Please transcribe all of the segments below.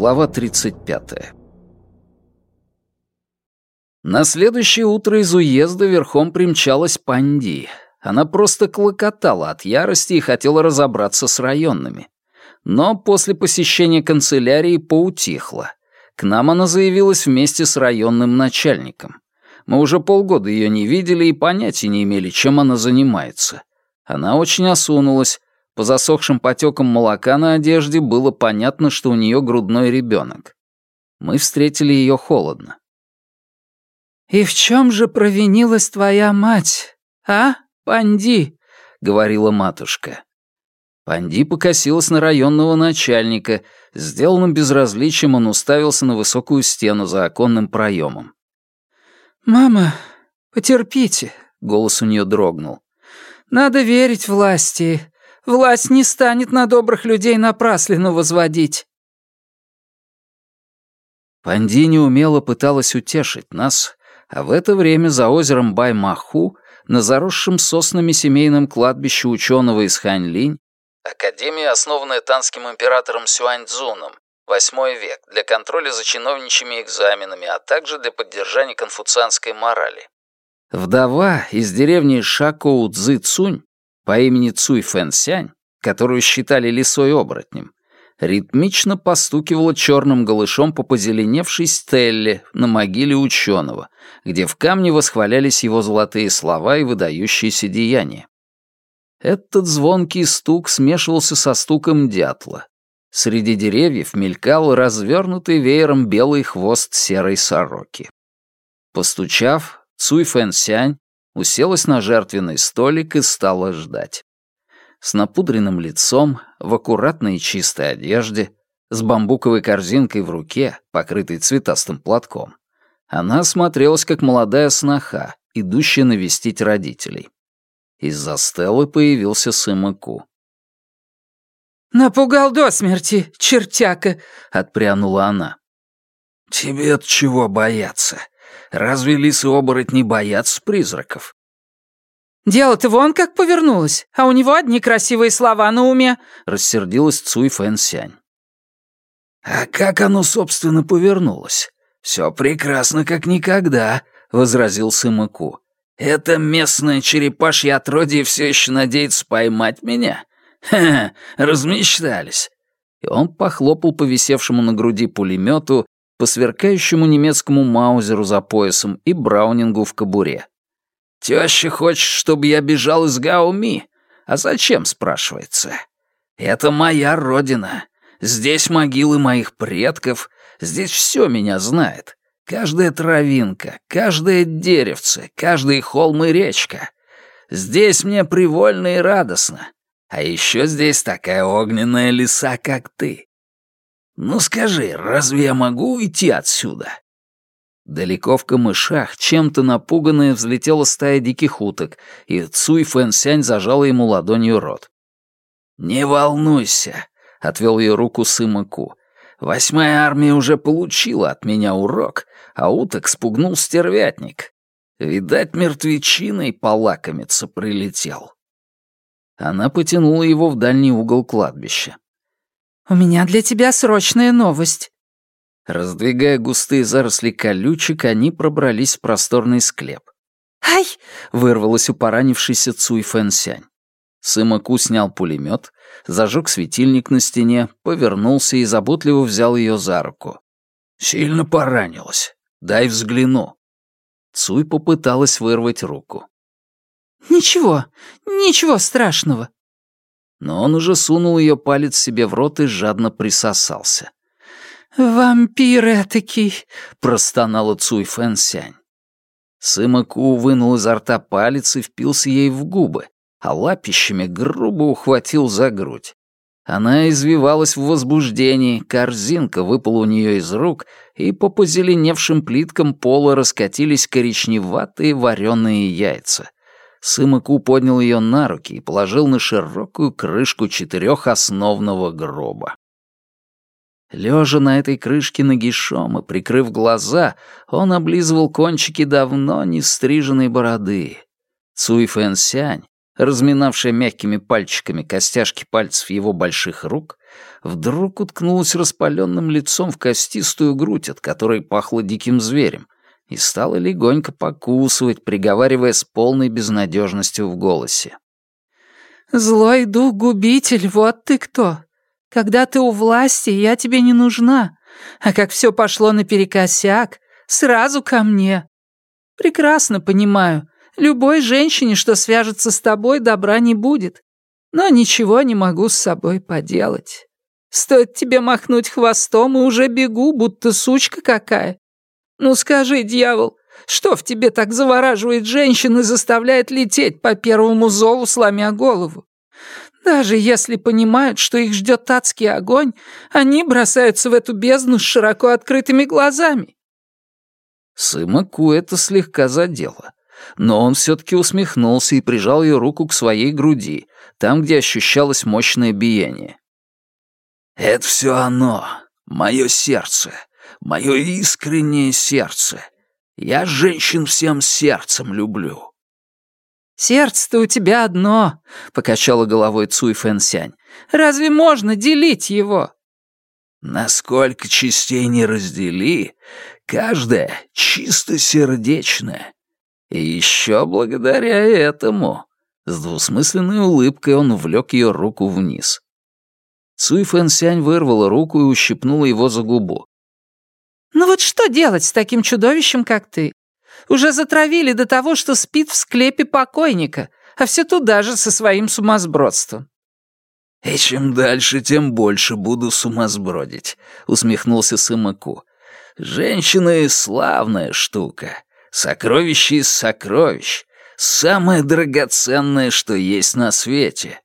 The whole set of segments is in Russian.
Глава 35. На следующее утро из уезда верхом примчалась Панди. Она просто клокотала от ярости и хотела разобраться с районными. Но после посещения канцелярии поутихла. К нам она заявилась вместе с районным начальником. Мы уже полгода ее не видели и понятия не имели, чем она занимается. Она очень осунулась. По засохшим потекам молока на одежде было понятно, что у нее грудной ребенок. Мы встретили ее холодно. «И в чем же провинилась твоя мать, а, Панди?» — говорила матушка. Панди покосилась на районного начальника. Сделанным безразличием он уставился на высокую стену за оконным проемом. «Мама, потерпите», — голос у нее дрогнул. «Надо верить власти. Власть не станет на добрых людей напраслину возводить». Панди неумело пыталась утешить нас, а в это время за озером Баймаху, на заросшем соснами семейном кладбище ученого из Ханьлинь, Академия, основанная танским императором Сюаньцзуном, восьмой век, для контроля за чиновничьими экзаменами, а также для поддержания конфуцианской морали. Вдова из деревни Шакоу Цзы Цунь по имени Цуй Фэн Сянь, которую считали лисой-оборотнем, ритмично постукивала черным голышом по позеленевшей стелле на могиле ученого, где в камне восхвалялись его золотые слова и выдающиеся деяния. Этот звонкий стук смешивался со стуком дятла. Среди деревьев мелькал развернутый веером белый хвост серой сороки. Постучав, Цуй Фэн Сянь уселась на жертвенный столик и стала ждать с напудренным лицом, в аккуратной и чистой одежде, с бамбуковой корзинкой в руке, покрытой цветастым платком. Она смотрелась как молодая сноха, идущая навестить родителей. Из-за стелы появился Сымаку. «Напугал до смерти, чертяка!» — отпрянула она. «Тебе-то чего бояться? Разве лисы-оборотни боятся призраков?» «Дело-то вон как повернулось, а у него одни красивые слова на уме», — рассердилась Цуй Фэн Сянь. «А как оно, собственно, повернулось? Все прекрасно, как никогда», — возразил Сымаку. «Это местное черепашье отродье все еще надеется поймать меня? Ха, размечтались». И он похлопал по висевшему на груди пулемету, по сверкающему немецкому маузеру за поясом и браунингу в кобуре. Теща хочет, чтобы я бежал из Гауми. А зачем, спрашивается? Это моя родина. Здесь могилы моих предков. Здесь все меня знает. Каждая травинка, каждое деревце, каждый холм и речка. Здесь мне привольно и радостно. А еще здесь такая огненная лиса, как ты. Ну скажи, разве я могу уйти отсюда? Далеко в камышах, чем-то напуганная, взлетела стая диких уток, и Цуй Фэнсянь зажала ему ладонью рот. «Не волнуйся», — отвел ее руку Сыма Ку. «Восьмая армия уже получила от меня урок, а уток спугнул стервятник. Видать, мертвечиной полакомиться прилетел». Она потянула его в дальний угол кладбища. «У меня для тебя срочная новость», Раздвигая густые заросли колючек, они пробрались в просторный склеп. «Ай!» — вырвалось у поранившейся Цуй Фэнсянь. Сымаку снял пулемет, зажег светильник на стене, повернулся и заботливо взял ее за руку. «Сильно поранилась. Дай взгляну». Цуй попыталась вырвать руку. «Ничего, ничего страшного». Но он уже сунул ее палец себе в рот и жадно присосался. «Вампир этакий!» — простонала Цуй Фэн Сянь. Сыма Ку вынул изо рта палец и впился ей в губы, а лапищами грубо ухватил за грудь. Она извивалась в возбуждении, корзинка выпала у нее из рук, и по позеленевшим плиткам пола раскатились коричневатые вареные яйца. Сымаку поднял ее на руки и положил на широкую крышку четырехосновного гроба. Лежа на этой крышке нагишом и прикрыв глаза, он облизывал кончики давно не стриженной бороды. Цуй Фэн Сянь, разминавшая мягкими пальчиками костяшки пальцев его больших рук, вдруг уткнулась распаленным лицом в костистую грудь, от которой пахло диким зверем, и стала легонько покусывать, приговаривая с полной безнадежностью в голосе. «Злой дух-губитель, вот ты кто! Когда ты у власти, я тебе не нужна, а как все пошло наперекосяк, сразу ко мне. Прекрасно понимаю, любой женщине, что свяжется с тобой, добра не будет, но ничего не могу с собой поделать. Стоит тебе махнуть хвостом, и уже бегу, будто сучка какая. Ну скажи, дьявол, что в тебе так завораживает женщин и заставляет лететь по первому зову, сломя голову? Даже если понимают, что их ждет адский огонь, они бросаются в эту бездну с широко открытыми глазами. Сыма Ку это слегка задело, но он все-таки усмехнулся и прижал ее руку к своей груди, там, где ощущалось мощное биение. «Это все оно, мое сердце, мое искреннее сердце. Я женщин всем сердцем люблю». «Сердце-то у тебя одно», — покачала головой Цуй Фэнсянь. «Разве можно делить его?» «Насколько частей не раздели, каждая чистосердечная. И еще благодаря этому...» С двусмысленной улыбкой он увлек ее руку вниз. Цуй Фэнсянь вырвала руку и ущипнула его за губу. «Ну вот что делать с таким чудовищем, как ты? Уже затравили до того, что спит в склепе покойника, а все туда же со своим сумасбродством». «И чем дальше, тем больше буду сумасбродить», — усмехнулся Сымаку. «Женщины — славная штука. Сокровище из сокровищ. Самое драгоценное, что есть на свете».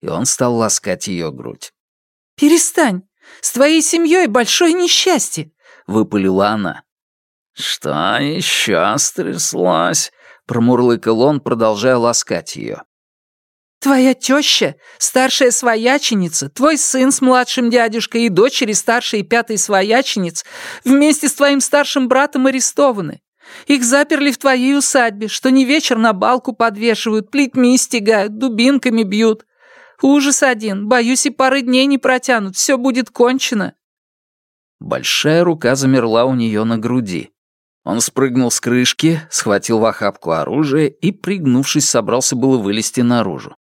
И он стал ласкать ее грудь. «Перестань! С твоей семьей большое несчастье!» — выпалила она. «Что еще стряслось?» — промурлыкал он, продолжая ласкать ее. «Твоя теща, старшая свояченица, твой сын с младшим дядюшкой и дочери старшей и пятой своячениц вместе с твоим старшим братом арестованы. Их заперли в твоей усадьбе, что не вечер на балку подвешивают, плетьми стегают, дубинками бьют. Ужас один, боюсь, и пары дней не протянут, все будет кончено». Большая рука замерла у нее на груди. Он спрыгнул с крышки, схватил в охапку оружие и, пригнувшись, собрался было вылезти наружу.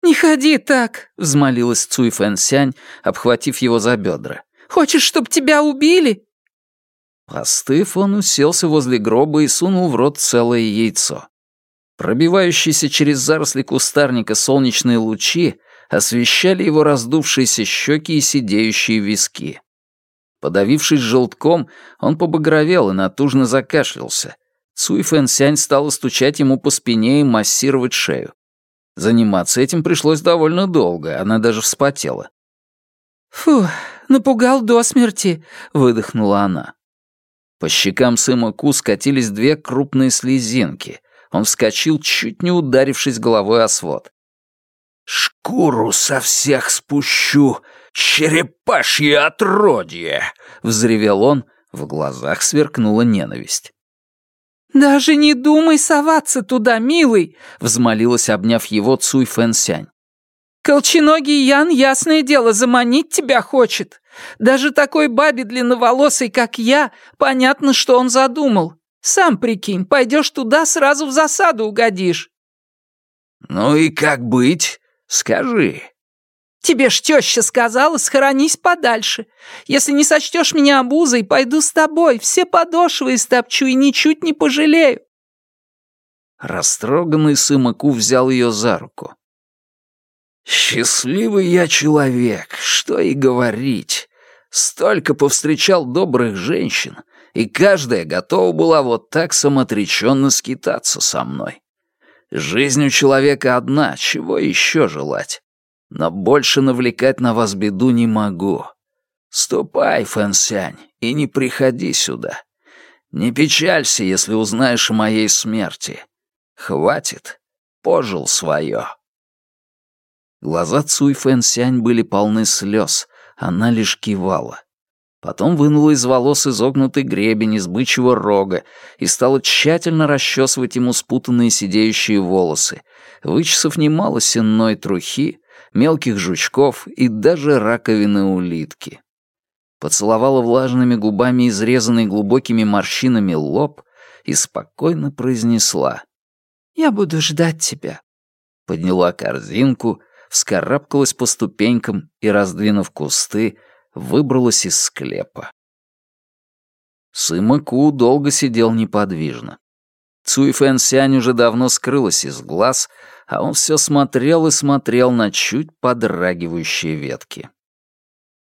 «Не ходи так!» — взмолилась Цуй Фэнсянь, обхватив его за бедра. «Хочешь, чтоб тебя убили?» Постыв, он уселся возле гроба и сунул в рот целое яйцо. Пробивающиеся через заросли кустарника солнечные лучи освещали его раздувшиеся щеки и сидеющие виски. Подавившись желтком, он побагровел и натужно закашлялся. Цуй Фэнсянь стала стучать ему по спине и массировать шею. Заниматься этим пришлось довольно долго, она даже вспотела. «Фу, напугал до смерти», — выдохнула она. По щекам Сыма Ку скатились две крупные слезинки. Он вскочил, чуть не ударившись головой о свод. «Шкуру со всех спущу, черепашье отродье!» — взревел он, в глазах сверкнула ненависть. «Даже не думай соваться туда, милый!» — взмолилась, обняв его Цуй Фэнсянь. «Колченогий Ян, ясное дело, заманить тебя хочет. Даже такой бабе длинноволосой, как я, понятно, что он задумал. Сам прикинь, пойдешь туда, сразу в засаду угодишь». «Ну и как быть? Скажи». «Тебе ж теща сказала, схоронись подальше. Если не сочтешь меня обузой, пойду с тобой, все подошвы истопчу и ничуть не пожалею». Растроганный Сымаку взял ее за руку. «Счастливый я человек, что и говорить. Столько повстречал добрых женщин, и каждая готова была вот так самоотреченно скитаться со мной. Жизнь у человека одна, чего еще желать? Но больше навлекать на вас беду не могу. Ступай, Фэнсянь, и не приходи сюда. Не печалься, если узнаешь о моей смерти. Хватит, пожил свое. Глаза Цуй Фэнсянь были полны слез, она лишь кивала. Потом вынула из волос изогнутый гребень из бычьего рога и стала тщательно расчесывать ему спутанные сидеющие волосы, вычесав немало сенной трухи, мелких жучков и даже раковины улитки. Поцеловала влажными губами изрезанный глубокими морщинами лоб и спокойно произнесла «Я буду ждать тебя». Подняла корзинку, вскарабкалась по ступенькам и, раздвинув кусты, выбралась из склепа. Сыма Ку долго сидел неподвижно. Цуй Фэн Сянь уже давно скрылась из глаз, а он все смотрел и смотрел на чуть подрагивающие ветки.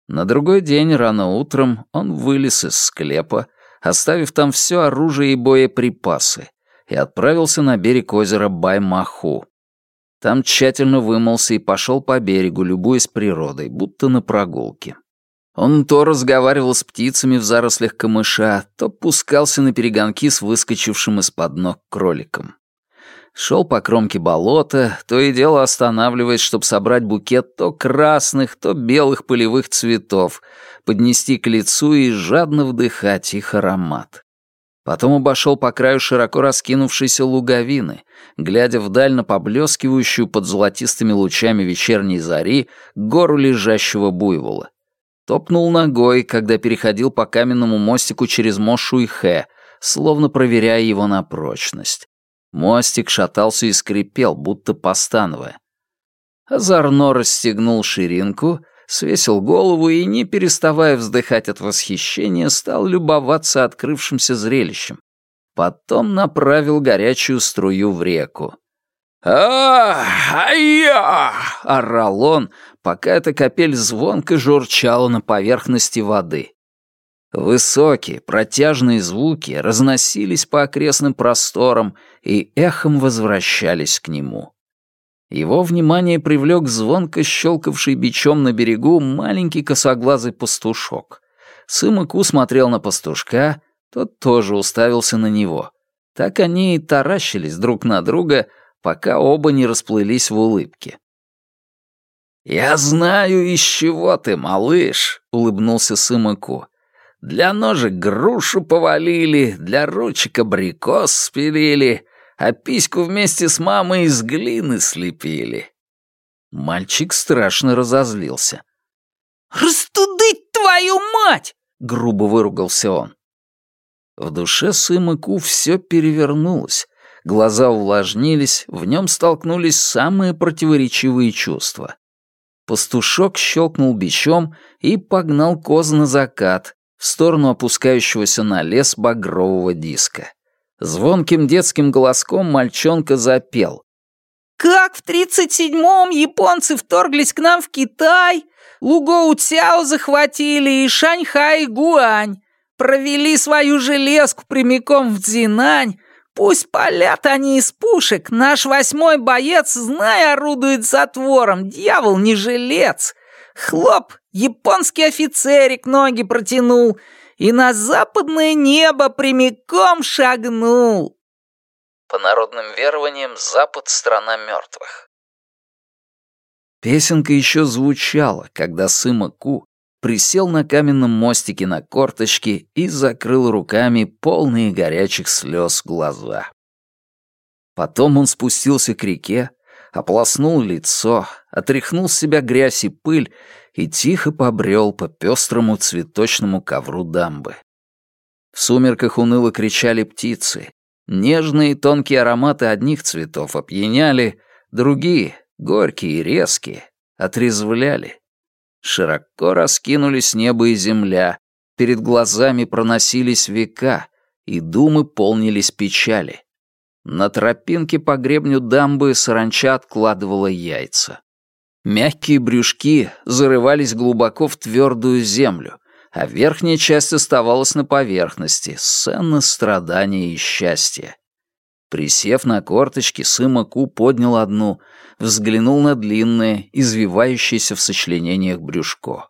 На другой день рано утром он вылез из склепа, оставив там все оружие и боеприпасы, и отправился на берег озера Баймаху. Там тщательно вымылся и пошел по берегу, любуясь природой, будто на прогулке. Он то разговаривал с птицами в зарослях камыша, то пускался на перегонки с выскочившим из-под ног кроликом. Шел по кромке болота, то и дело останавливаясь, чтобы собрать букет то красных, то белых полевых цветов, поднести к лицу и жадно вдыхать их аромат. Потом обошел по краю широко раскинувшейся луговины, глядя вдаль на поблескивающую под золотистыми лучами вечерней зари гору лежащего буйвола. Топнул ногой, когда переходил по каменному мостику через Мошу и Хэ, словно проверяя его на прочность. Мостик шатался и скрипел, будто постановая. Озорно расстегнул ширинку, свесил голову и, не переставая вздыхать от восхищения, стал любоваться открывшимся зрелищем. Потом направил горячую струю в реку. «А-а-я!» — орал он, пока эта капель звонко журчала на поверхности воды. Высокие, протяжные звуки разносились по окрестным просторам и эхом возвращались к нему. Его внимание привлек звонко щелкавший бичом на берегу маленький косоглазый пастушок. Сымаку смотрел на пастушка, тот тоже уставился на него. Так они и таращились друг на друга, пока оба не расплылись в улыбке. «Я знаю, из чего ты, малыш», — улыбнулся Сымаку. «Для ножек грушу повалили, для ручек абрикос спилили, а письку вместе с мамой из глины слепили». Мальчик страшно разозлился. «Растудыть твою мать!» — грубо выругался он. В душе Сымаку все перевернулось, глаза увлажнились, в нем столкнулись самые противоречивые чувства. Пастушок щелкнул бичом и погнал коз на закат, в сторону опускающегося на лес багрового диска. Звонким детским голоском мальчонка запел. «Как в тридцать седьмом японцы вторглись к нам в Китай, Лугоу Цяо захватили и Шаньхай и Гуань, провели свою железку прямиком в Цзинань, Пусть палят они из пушек, наш восьмой боец, знай, орудует затвором, дьявол не жилец. Хлоп, японский офицерик ноги протянул и на западное небо прямиком шагнул. По народным верованиям, Запад — страна мертвых. Песенка еще звучала, когда Сыма Ку присел на каменном мостике на корточки и закрыл руками полные горячих слез глаза. Потом он спустился к реке, ополоснул лицо, отряхнул с себя грязь и пыль и тихо побрел по пестрому цветочному ковру дамбы. В сумерках уныло кричали птицы. Нежные и тонкие ароматы одних цветов опьяняли, другие, горькие и резкие, отрезвляли. Широко раскинулись небо и земля, перед глазами проносились века, и думы полнились печали. На тропинке по гребню дамбы саранча откладывала яйца. Мягкие брюшки зарывались глубоко в твердую землю, а верхняя часть оставалась на поверхности, сцена страдания и счастья. Присев на корточки, Сыма Ку поднял одну, взглянул на длинное, извивающееся в сочленениях брюшко.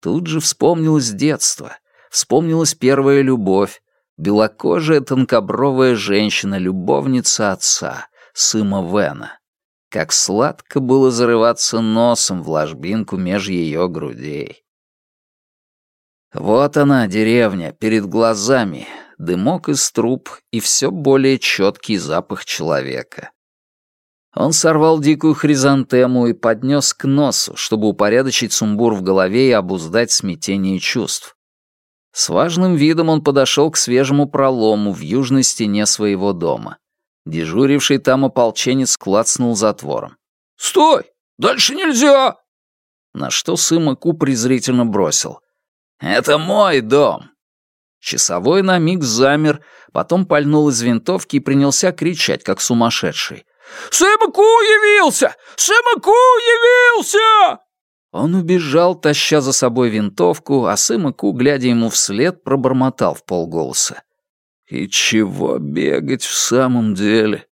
Тут же вспомнилось детство, вспомнилась первая любовь, белокожая тонкобровая женщина, любовница отца, Сыма Вена. Как сладко было зарываться носом в ложбинку меж ее грудей. Вот она, деревня, перед глазами, дымок из труб и все более четкий запах человека. Он сорвал дикую хризантему и поднес к носу, чтобы упорядочить сумбур в голове и обуздать смятение чувств. С важным видом он подошел к свежему пролому в южной стене своего дома. Дежуривший там ополченец клацнул затвором. «Стой! Дальше нельзя!» На что Сыма Ку презрительно бросил. «Это мой дом!» Часовой на миг замер, потом пальнул из винтовки и принялся кричать, как сумасшедший. «Сыма Ку явился! Сыма Ку явился!» Он убежал, таща за собой винтовку, а Сыма Ку, глядя ему вслед, пробормотал в полголоса. «И чего бегать в самом деле?»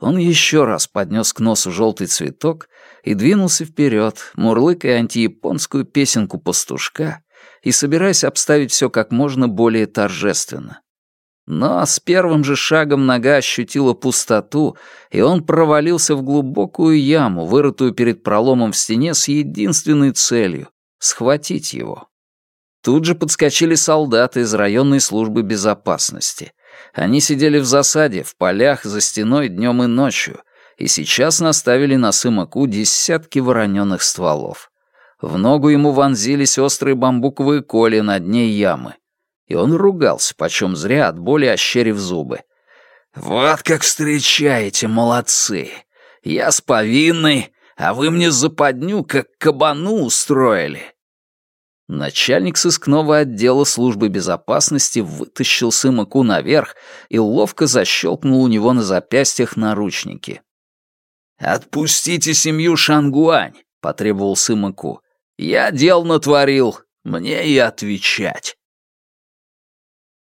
Он еще раз поднес к носу желтый цветок и двинулся вперед, мурлыкая антияпонскую песенку пастушка и собираясь обставить все как можно более торжественно. Но с первым же шагом нога ощутила пустоту, и он провалился в глубокую яму, вырытую перед проломом в стене с единственной целью — схватить его. Тут же подскочили солдаты из районной службы безопасности. Они сидели в засаде, в полях, за стеной днем и ночью, и сейчас наставили на Сымаку десятки вороненых стволов. В ногу ему вонзились острые бамбуковые коли на дне ямы. И он ругался, почем зря, от боли ощерив зубы. «Вот как встречаете, молодцы! Я с повинной, а вы мне западню, как кабану устроили!» Начальник сыскного отдела службы безопасности вытащил Сымаку наверх и ловко защелкнул у него на запястьях наручники. «Отпустите семью Шангуань», — потребовал Сымаку. «Я дел натворил, мне и отвечать».